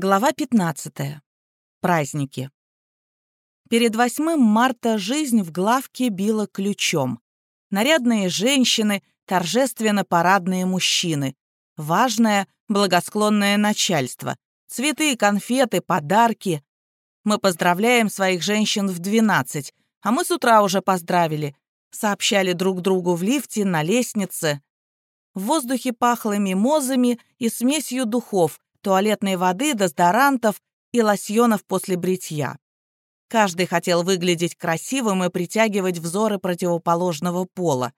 Глава 15. Праздники. Перед 8 марта жизнь в главке била ключом. Нарядные женщины, торжественно-парадные мужчины. Важное, благосклонное начальство. Цветы, конфеты, подарки. Мы поздравляем своих женщин в 12, а мы с утра уже поздравили. Сообщали друг другу в лифте, на лестнице. В воздухе пахло мимозами и смесью духов, туалетной воды, дезодорантов и лосьонов после бритья. Каждый хотел выглядеть красивым и притягивать взоры противоположного пола.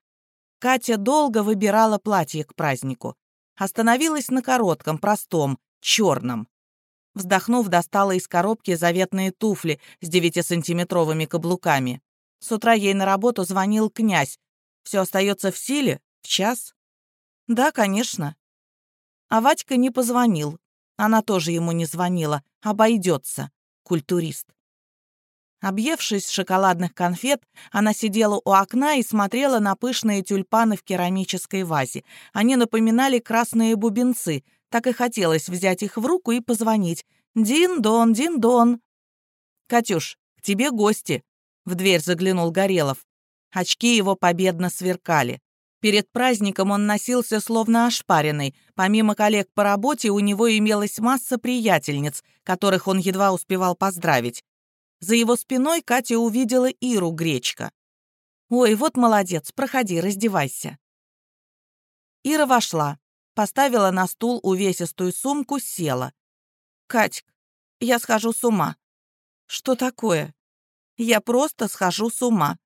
Катя долго выбирала платье к празднику. Остановилась на коротком, простом, черном. Вздохнув, достала из коробки заветные туфли с девятисантиметровыми каблуками. С утра ей на работу звонил князь. Все остается в силе? В час? Да, конечно. А Вадька не позвонил. Она тоже ему не звонила. Обойдется. Культурист. Объевшись шоколадных конфет, она сидела у окна и смотрела на пышные тюльпаны в керамической вазе. Они напоминали красные бубенцы. Так и хотелось взять их в руку и позвонить. «Дин-дон, дин-дон!» «Катюш, к тебе гости!» В дверь заглянул Горелов. Очки его победно сверкали. Перед праздником он носился словно ошпаренный. Помимо коллег по работе, у него имелась масса приятельниц, которых он едва успевал поздравить. За его спиной Катя увидела Иру Гречка. «Ой, вот молодец, проходи, раздевайся». Ира вошла, поставила на стул увесистую сумку, села. «Катьк, я схожу с ума». «Что такое?» «Я просто схожу с ума»,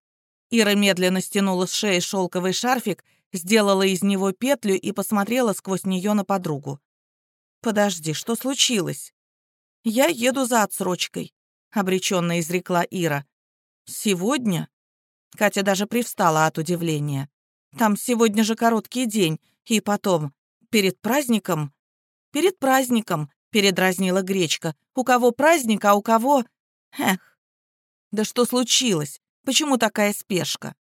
Ира медленно стянула с шеи шелковый шарфик, сделала из него петлю и посмотрела сквозь нее на подругу. «Подожди, что случилось?» «Я еду за отсрочкой», — обреченно изрекла Ира. «Сегодня?» Катя даже привстала от удивления. «Там сегодня же короткий день, и потом, перед праздником...» «Перед праздником», — передразнила Гречка. «У кого праздник, а у кого...» «Эх, да что случилось? Почему такая спешка?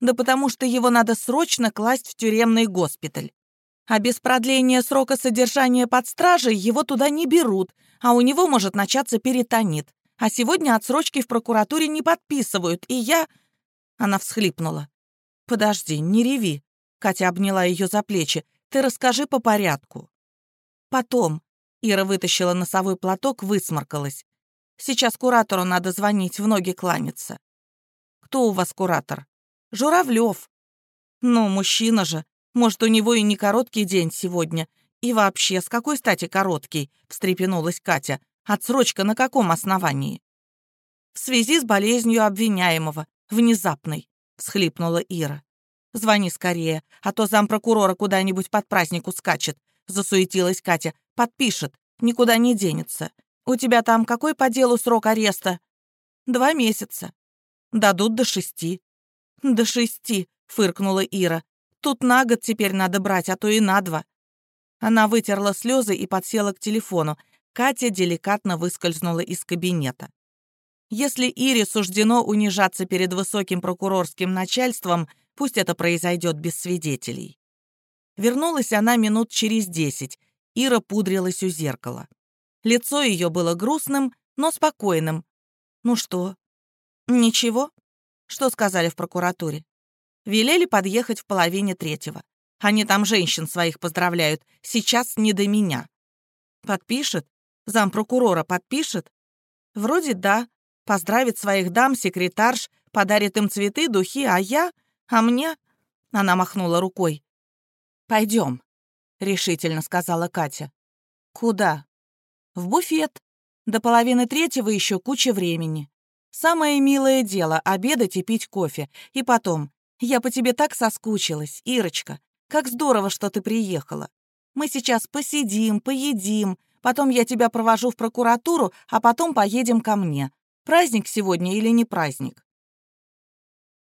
Да потому что его надо срочно класть в тюремный госпиталь. А без продления срока содержания под стражей его туда не берут, а у него может начаться перитонит. А сегодня отсрочки в прокуратуре не подписывают, и я...» Она всхлипнула. «Подожди, не реви». Катя обняла ее за плечи. «Ты расскажи по порядку». «Потом». Ира вытащила носовой платок, высморкалась. «Сейчас куратору надо звонить, в ноги кланяться». Кто у вас куратор? Журавлев. Ну, мужчина же. Может, у него и не короткий день сегодня. И вообще, с какой стати короткий? Встрепенулась Катя. Отсрочка на каком основании? В связи с болезнью обвиняемого. Внезапной. Всхлипнула Ира. Звони скорее, а то зампрокурора куда-нибудь под праздник ускачет. Засуетилась Катя. Подпишет. Никуда не денется. У тебя там какой по делу срок ареста? Два месяца. Дадут до шести». «До шести», — фыркнула Ира. «Тут на год теперь надо брать, а то и на два». Она вытерла слезы и подсела к телефону. Катя деликатно выскользнула из кабинета. Если Ире суждено унижаться перед высоким прокурорским начальством, пусть это произойдет без свидетелей. Вернулась она минут через десять. Ира пудрилась у зеркала. Лицо ее было грустным, но спокойным. «Ну что, «Ничего. Что сказали в прокуратуре?» Велели подъехать в половине третьего. Они там женщин своих поздравляют. Сейчас не до меня. Подпишет? Зампрокурора подпишет? Вроде да. Поздравит своих дам, секретарш, подарит им цветы, духи, а я... А мне... Она махнула рукой. Пойдем, решительно сказала Катя. Куда? В буфет. До половины третьего еще куча времени. Самое милое дело — обедать и пить кофе. И потом, я по тебе так соскучилась, Ирочка. Как здорово, что ты приехала. Мы сейчас посидим, поедим, потом я тебя провожу в прокуратуру, а потом поедем ко мне. Праздник сегодня или не праздник?»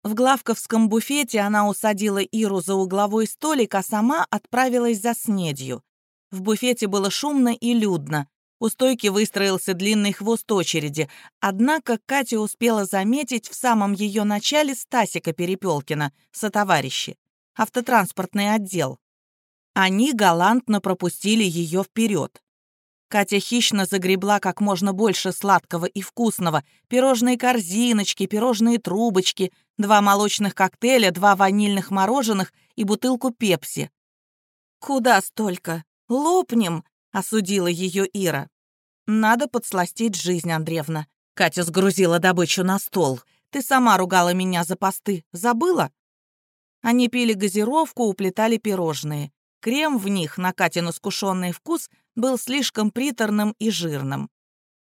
В главковском буфете она усадила Иру за угловой столик, а сама отправилась за снедью. В буфете было шумно и людно. У стойки выстроился длинный хвост очереди, однако Катя успела заметить в самом ее начале Стасика Перепелкина, сотоварищи, автотранспортный отдел. Они галантно пропустили ее вперед. Катя хищно загребла как можно больше сладкого и вкусного. Пирожные корзиночки, пирожные трубочки, два молочных коктейля, два ванильных мороженых и бутылку пепси. «Куда столько? Лопнем!» — осудила ее Ира. «Надо подсластить жизнь, Андреевна». Катя сгрузила добычу на стол. «Ты сама ругала меня за посты. Забыла?» Они пили газировку, уплетали пирожные. Крем в них, на Катину скушенный вкус, был слишком приторным и жирным.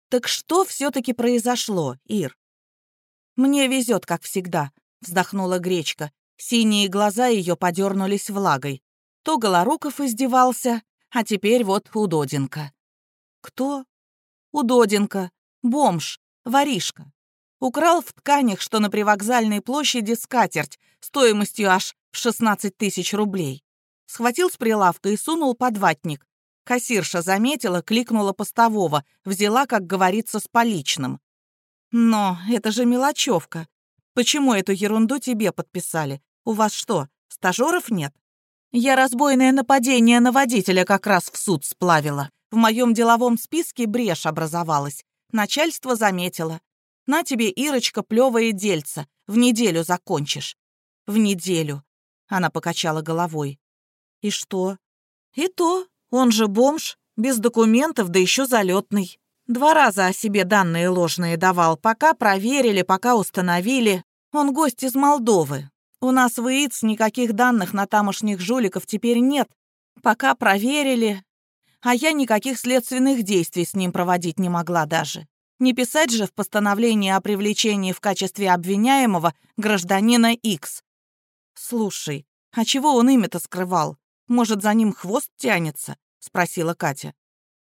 «Так что все-таки произошло, Ир?» «Мне везет, как всегда», — вздохнула Гречка. Синие глаза ее подернулись влагой. То Голоруков издевался, а теперь вот Удоденко. «Кто?» «Удоденко. Бомж. Воришка. Украл в тканях, что на привокзальной площади скатерть, стоимостью аж в 16 тысяч рублей. Схватил с прилавка и сунул под ватник. Кассирша заметила, кликнула постового, взяла, как говорится, с поличным. «Но это же мелочевка. Почему эту ерунду тебе подписали? У вас что, стажеров нет?» «Я разбойное нападение на водителя как раз в суд сплавила. В моем деловом списке брешь образовалась. Начальство заметило. На тебе, Ирочка, плевое дельце. В неделю закончишь». «В неделю», — она покачала головой. «И что?» «И то. Он же бомж, без документов, да еще залетный. Два раза о себе данные ложные давал, пока проверили, пока установили. Он гость из Молдовы. У нас в ИИЦ никаких данных на тамошних жуликов теперь нет. Пока проверили. А я никаких следственных действий с ним проводить не могла даже. Не писать же в постановлении о привлечении в качестве обвиняемого гражданина X. Слушай, а чего он имя-то скрывал? Может, за ним хвост тянется?» — спросила Катя.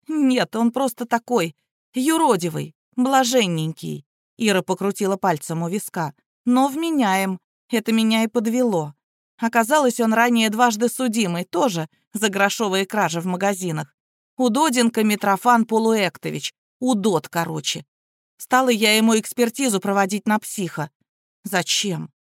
«Нет, он просто такой, юродивый, блаженненький». Ира покрутила пальцем у виска. «Но вменяем. Это меня и подвело. Оказалось, он ранее дважды судимый, тоже за грошовые кражи в магазинах. Удоденко Митрофан Полуэктович. Удод, короче. Стала я ему экспертизу проводить на психа. Зачем?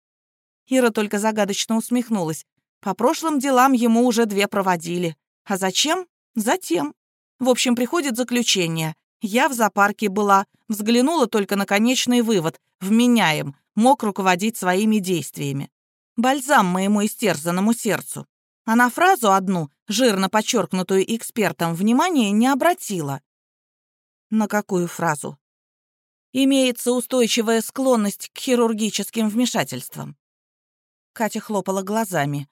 Ира только загадочно усмехнулась. По прошлым делам ему уже две проводили. А зачем? Затем. В общем, приходит заключение. Я в зоопарке была, взглянула только на конечный вывод. Вменяем, мог руководить своими действиями. Бальзам моему истерзанному сердцу. А на фразу одну, жирно подчеркнутую экспертом, внимания не обратила. На какую фразу? Имеется устойчивая склонность к хирургическим вмешательствам. Катя хлопала глазами.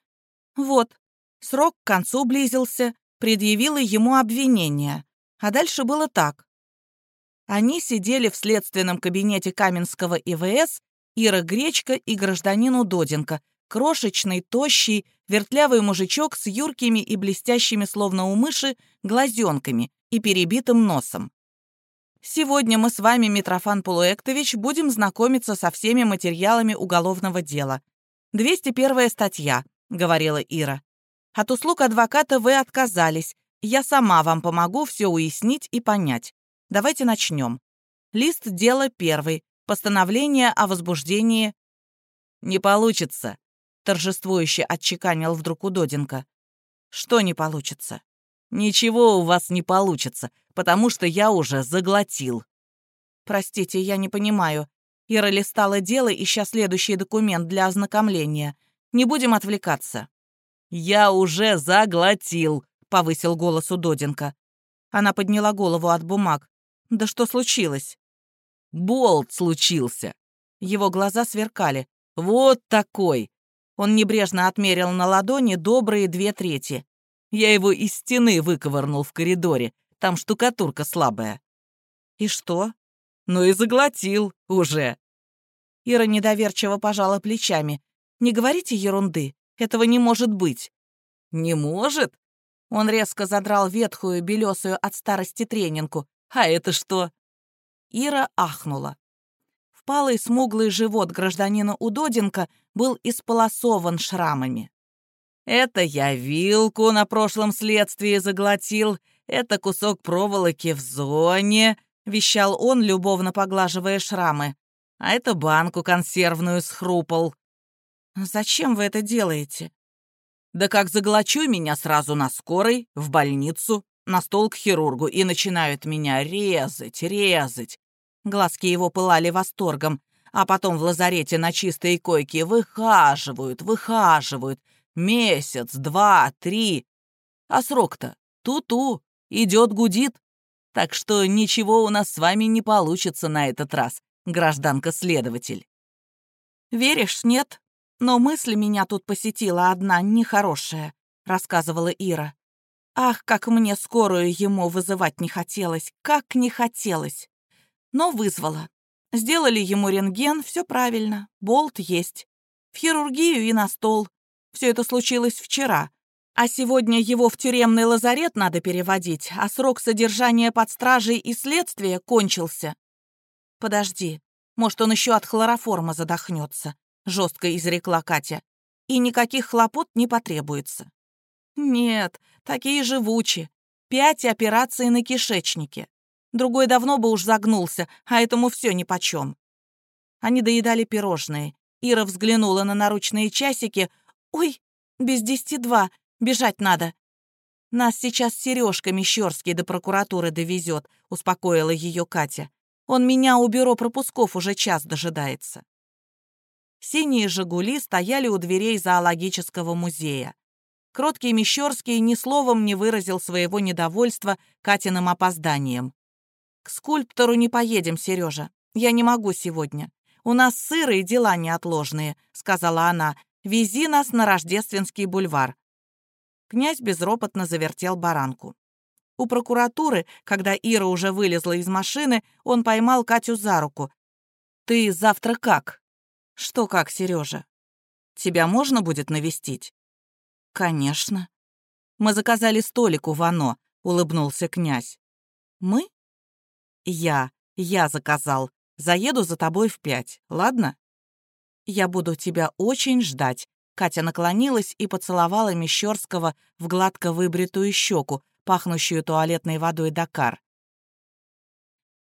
Вот, срок к концу близился, предъявила ему обвинение. А дальше было так. Они сидели в следственном кабинете Каменского ИВС, Ира Гречка и гражданин Удоденко, крошечный, тощий, вертлявый мужичок с юркими и блестящими, словно у мыши, глазенками и перебитым носом. Сегодня мы с вами, Митрофан Полуэктович, будем знакомиться со всеми материалами уголовного дела. 201 статья — говорила Ира. «От услуг адвоката вы отказались. Я сама вам помогу все уяснить и понять. Давайте начнем. Лист дела первый. Постановление о возбуждении...» «Не получится», — торжествующе отчеканил вдруг Удоденко. «Что не получится?» «Ничего у вас не получится, потому что я уже заглотил». «Простите, я не понимаю». Ира листала дело, ища следующий документ для ознакомления. Не будем отвлекаться». «Я уже заглотил», — повысил голос у Доденко. Она подняла голову от бумаг. «Да что случилось?» «Болт случился». Его глаза сверкали. «Вот такой!» Он небрежно отмерил на ладони добрые две трети. Я его из стены выковырнул в коридоре. Там штукатурка слабая. «И что?» «Ну и заглотил уже». Ира недоверчиво пожала плечами. Не говорите ерунды. Этого не может быть». «Не может?» Он резко задрал ветхую, белесую от старости тренинку. «А это что?» Ира ахнула. Впалый смуглый живот гражданина Удоденко был исполосован шрамами. «Это я вилку на прошлом следствии заглотил, это кусок проволоки в зоне», — вещал он, любовно поглаживая шрамы. «А это банку консервную схрупал». «Зачем вы это делаете?» «Да как заглочу меня сразу на скорой, в больницу. на стол к хирургу и начинают меня резать, резать. Глазки его пылали восторгом, а потом в лазарете на чистой койке выхаживают, выхаживают. Месяц, два, три. А срок-то ту-ту, идет гудит. Так что ничего у нас с вами не получится на этот раз, гражданка-следователь. Веришь, нет? Но мысль меня тут посетила одна нехорошая, рассказывала Ира. Ах, как мне скорую ему вызывать не хотелось, как не хотелось. Но вызвала. Сделали ему рентген, все правильно, болт есть. В хирургию и на стол. Все это случилось вчера. А сегодня его в тюремный лазарет надо переводить, а срок содержания под стражей и следствия кончился. Подожди, может, он еще от хлороформа задохнется, жестко изрекла Катя. И никаких хлопот не потребуется. Нет, такие живучи. Пять операций на кишечнике. Другой давно бы уж загнулся, а этому все нипочем. Они доедали пирожные. Ира взглянула на наручные часики. «Ой, без десяти два, бежать надо». «Нас сейчас Сережка Мещерский до прокуратуры довезет», — успокоила ее Катя. «Он меня у бюро пропусков уже час дожидается». Синие «Жигули» стояли у дверей зоологического музея. Кроткий Мещерский ни словом не выразил своего недовольства Катиным опозданием. «К скульптору не поедем, Сережа. Я не могу сегодня. У нас сырые дела неотложные», — сказала она. «Вези нас на Рождественский бульвар». Князь безропотно завертел баранку. У прокуратуры, когда Ира уже вылезла из машины, он поймал Катю за руку. «Ты завтра как?» «Что как, Сережа? Тебя можно будет навестить?» «Конечно». «Мы заказали столик у Вано», — улыбнулся князь. «Мы?» «Я. Я заказал. Заеду за тобой в пять, ладно?» «Я буду тебя очень ждать», — Катя наклонилась и поцеловала Мещерского в гладко выбритую щеку, пахнущую туалетной водой Дакар.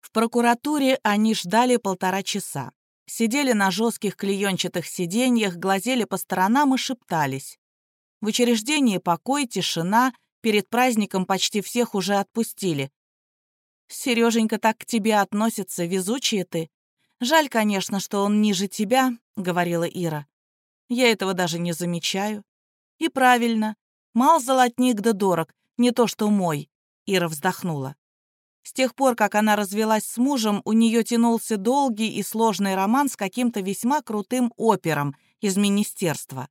В прокуратуре они ждали полтора часа. Сидели на жестких клеенчатых сиденьях, глазели по сторонам и шептались. В учреждении покой, тишина, перед праздником почти всех уже отпустили. Сереженька так к тебе относится, везучая ты. Жаль, конечно, что он ниже тебя, — говорила Ира. Я этого даже не замечаю. И правильно. Мал золотник да дорог, не то что мой, — Ира вздохнула. С тех пор, как она развелась с мужем, у нее тянулся долгий и сложный роман с каким-то весьма крутым опером из министерства.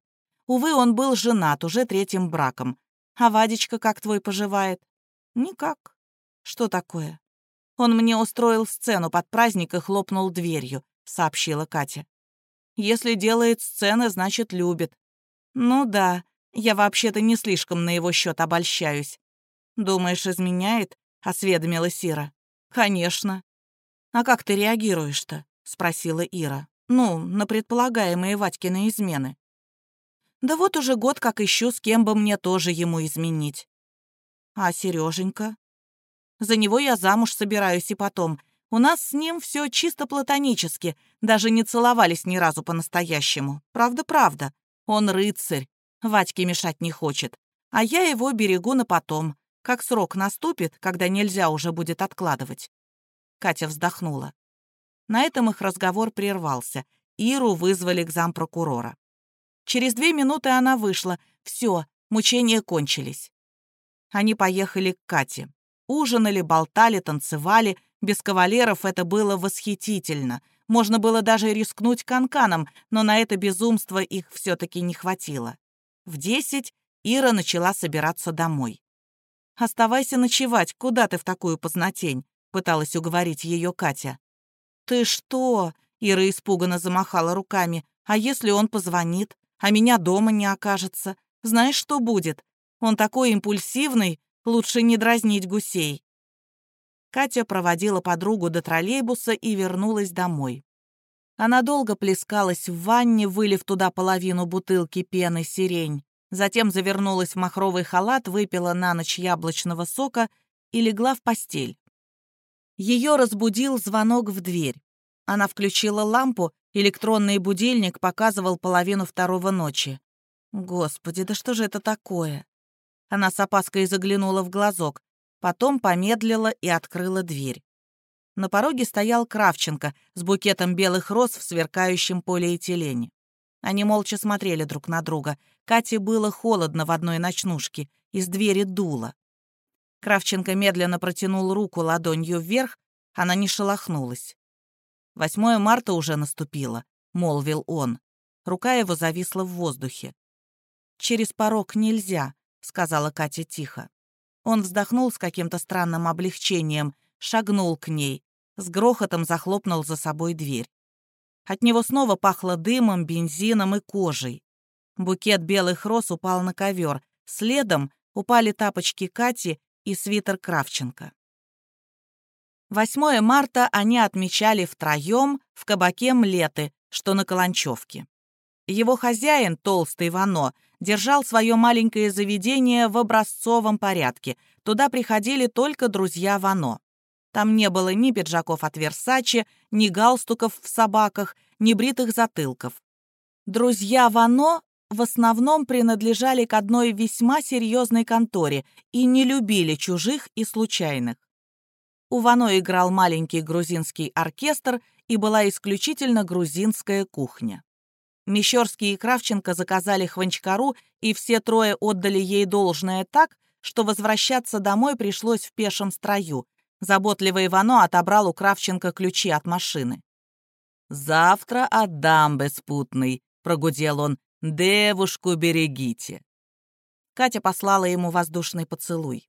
Увы, он был женат уже третьим браком. А Вадичка как твой поживает? Никак. Что такое? Он мне устроил сцену под праздник и хлопнул дверью, сообщила Катя. Если делает сцены, значит, любит. Ну да, я вообще-то не слишком на его счет обольщаюсь. Думаешь, изменяет? осведомила Сира. Конечно. А как ты реагируешь-то? спросила Ира. Ну, на предполагаемые Вадькины измены. Да вот уже год как ищу, с кем бы мне тоже ему изменить. А Сереженька? За него я замуж собираюсь и потом. У нас с ним все чисто платонически, даже не целовались ни разу по-настоящему. Правда-правда. Он рыцарь, Вадьке мешать не хочет. А я его берегу на потом, как срок наступит, когда нельзя уже будет откладывать. Катя вздохнула. На этом их разговор прервался. Иру вызвали к зампрокурора. Через две минуты она вышла. Все, мучения кончились. Они поехали к Кате. Ужинали, болтали, танцевали. Без кавалеров это было восхитительно. Можно было даже рискнуть канканом, но на это безумство их все-таки не хватило. В десять Ира начала собираться домой. «Оставайся ночевать, куда ты в такую познатень?» — пыталась уговорить ее Катя. «Ты что?» — Ира испуганно замахала руками. «А если он позвонит? а меня дома не окажется. Знаешь, что будет? Он такой импульсивный, лучше не дразнить гусей». Катя проводила подругу до троллейбуса и вернулась домой. Она долго плескалась в ванне, вылив туда половину бутылки пены сирень. Затем завернулась в махровый халат, выпила на ночь яблочного сока и легла в постель. Ее разбудил звонок в дверь. Она включила лампу Электронный будильник показывал половину второго ночи. Господи, да что же это такое? Она с опаской заглянула в глазок. потом помедлила и открыла дверь. На пороге стоял Кравченко с букетом белых роз в сверкающем полиэтилене. Они молча смотрели друг на друга. Кате было холодно в одной ночнушке, из двери дуло. Кравченко медленно протянул руку ладонью вверх, она не шелохнулась. «8 марта уже наступило», — молвил он. Рука его зависла в воздухе. «Через порог нельзя», — сказала Катя тихо. Он вздохнул с каким-то странным облегчением, шагнул к ней, с грохотом захлопнул за собой дверь. От него снова пахло дымом, бензином и кожей. Букет белых роз упал на ковер. Следом упали тапочки Кати и свитер Кравченко. 8 марта они отмечали втроем в кабаке «Млеты», что на Каланчевке. Его хозяин, толстый Вано, держал свое маленькое заведение в образцовом порядке. Туда приходили только друзья Вано. Там не было ни пиджаков от Версачи, ни галстуков в собаках, ни бритых затылков. Друзья Вано в основном принадлежали к одной весьма серьезной конторе и не любили чужих и случайных. У Вано играл маленький грузинский оркестр и была исключительно грузинская кухня. Мещерский и Кравченко заказали хванчкару, и все трое отдали ей должное так, что возвращаться домой пришлось в пешем строю. Заботливый Ивано отобрал у Кравченко ключи от машины. «Завтра отдам, беспутный», — прогудел он, — «девушку берегите». Катя послала ему воздушный поцелуй.